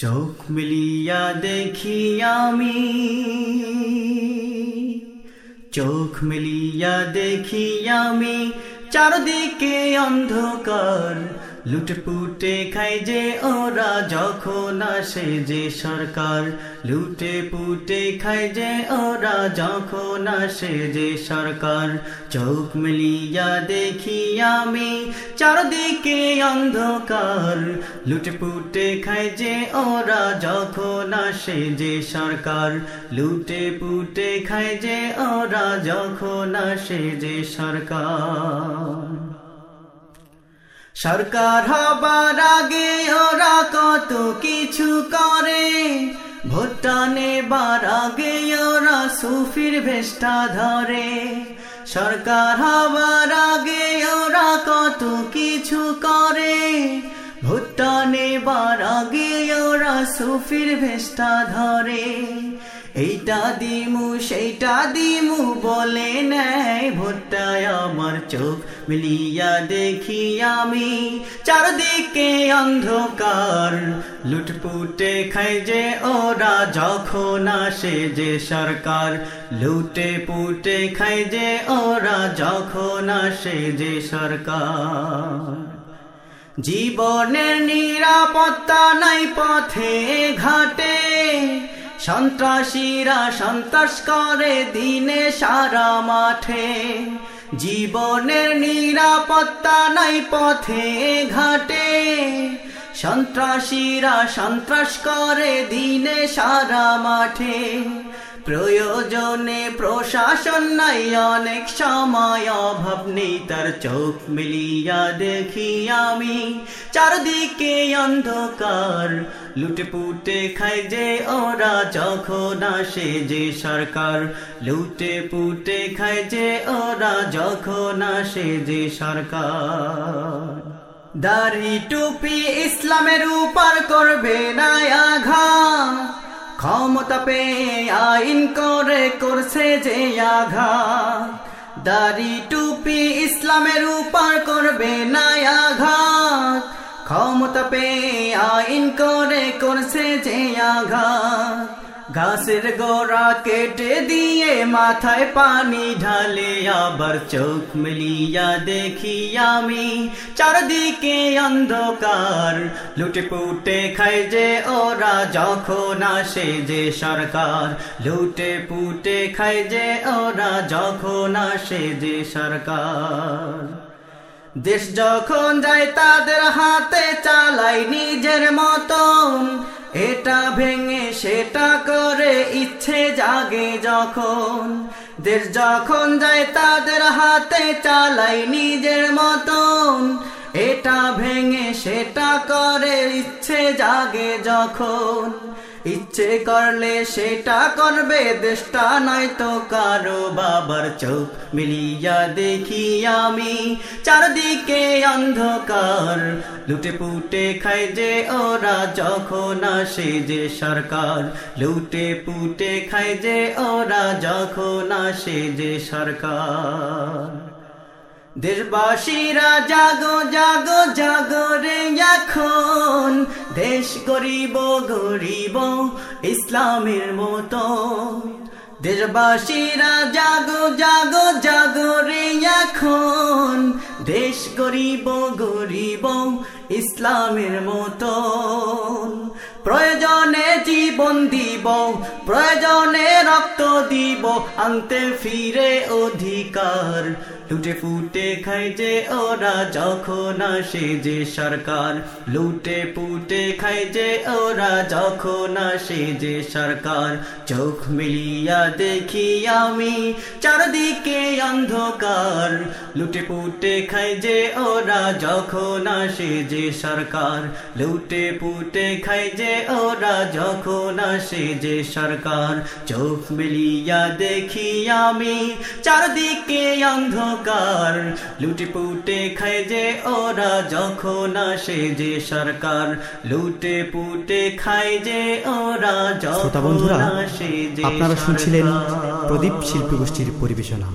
চোখ মিলিয়া দেখি আমি। চোখ মিলিয়া দেখি আমি। চারদিকে অন্ধকার লুটে পুটে খাই যে ওরা, যখন আসে যে সরকার। লুটে পুটে খাই যে ওরা, যখন আসে যে সরকার। চোখ মিলিয়া দেখি আমি, চারদিকে অন্ধকার। লুটপুটে খাই যে ওরা, যখন আসে যে সরকার। লুটে পুটে খাই যে ওরা, যখন আসে যে সরকার। সরকার হবার আগে ওরা কত কিছু করে। ভোটটা নেবার আগে ওরা সুফির ভেষ্টা ধরে। সরকার হবার আগে ওরা কত কিছু করে। ভোটটা নেবার আগে ওরা সুফির ভেষ্টা ধরে। এইটা দিমু, সেইটা দিমু বলে নেয় ভোটটায় আমার চোখ। মিলিয়া দেখি আমি, চারদিকে অন্ধকার। লুটপুটে খাই যে ওরা, যখন আসে যে সরকার। লুটে পুটে খাই যে ওরা, যখন আসে যে সরকার। জীবনের নিরাপত্তা নাই পথে ঘাটে সন্ত্রাসীরা সন্ত্রাস করে দিনে সারা মাঠে। জীবনের নিরাপত্তা নাই পথে ঘাটে। সন্ত্রাসীরা সন্ত্রাস করে দিনে সারা মাঠে। প্রয়োজনে প্রশাসন নাই, অনেক সময় অভাব নেই, তার চোখ মিলিয়া দেখি আমি। চারদিকে অন্ধকার লুটে পুটে খায় যে ওরা, যখন আসে যে সরকার। লুটে পুটে খায় যে ওরা, যখন আসে যে সরকার। দাড়ি টুপি ইসলামের উপর করবে না আঘাত ক্ষমতা পেয়ে আইন করে করছে যে আঘাত। দাড়ি টুপি ইসলামের উপর করবে না আঘাত। ক্ষমতা পেয়ে আইন করে করছে যে আঘাত। গাছের গোড়া কেটে দিয়ে মাথায় পানি ঢালে আবার চোখ মিলিয়া দেখি আমি। চারদিকে অন্ধকার, লুটে পুটে খায় যে ওরা, যখন আসে যে সরকার। লুটে পুটে খায় যে ওরা, যখন আসে যে সরকার। দেশ যখন যায় তাদের হাতে চালাই নিজের মতন। এটা ভেঙে সেটা করে ইচ্ছে জাগে যখন। দেশ যখন যায় তাদের হাতে চালাই নিজের মতন। এটা ভেঙে সেটা করে ইচ্ছে জাগে যখন। ইচ্ছে করলে সেটা করবে, দেশটা নয় তো কারও বাবার চোখ। মিলিয়া দেখি আমি চারদিকে অন্ধকার। লুটে পুটে খায় যে ওরা, যখন আসে যে সরকার। লুটে পুটে খায় যে ওরা, যখন আসে যে সরকার। দেশবাসীরা জাগো জাগো জাগো রে এখন। দেশ গরিব গরিব, ইসলামের মতো। দেশবাসীরা জাগো জাগো জাগো রে এখন। দেশ গরিব গরিব, ইসলামের মতো। প্রয়োজনে জীবন দিব, প্রয়োজনে রক্ত দিব, আনতে ফিরে অধিকার। লুটে ফুটে খাই যে ওরা যখন আসে যে সরকার। লুটে পুটে খাই যে ওরা যখন আসে যে সরকার। চোখ মিলিয়া দেখি আমি চারদিকে অন্ধকার। লুটে পুটে খাই যে ওরা যখন আসে যে সরকার। লুটে পুটে খাই যে ওরা যখন আসে যে সরকার। চোখ মিলিয়া দেখি আমি চারদিকে অন্ধকার। লুটে পুটে খায় যে ওরা যখন আসে যে সরকার। লুটে পুটে খায় যে ওরা যখন আসে যে আপনারা শুনছিলেন প্রদীপ শিল্পী গোষ্ঠীর পরিবেশনা।